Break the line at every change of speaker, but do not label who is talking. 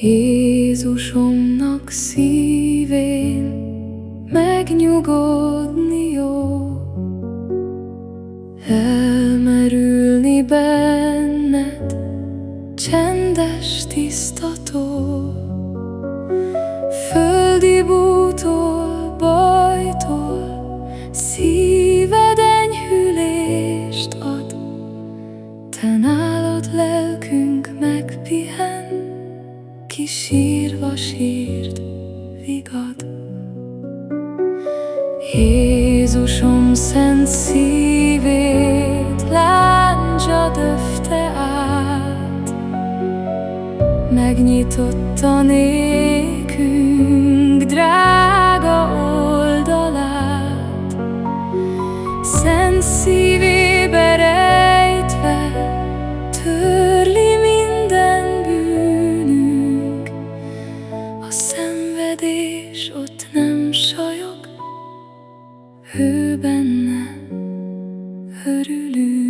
Jézusomnak szívén megnyugodni jó, elmerülni benned, csendes tisztató. Földi bútól, bajtól, szíved enyhülést ad, te nálad lelkünk vas hírt vigad. Jézusom szent szívét láncsa döfte át, megnyitotta nékünk drága oldalát. Szent szív és ott nem sajog, hőben benne örülünk.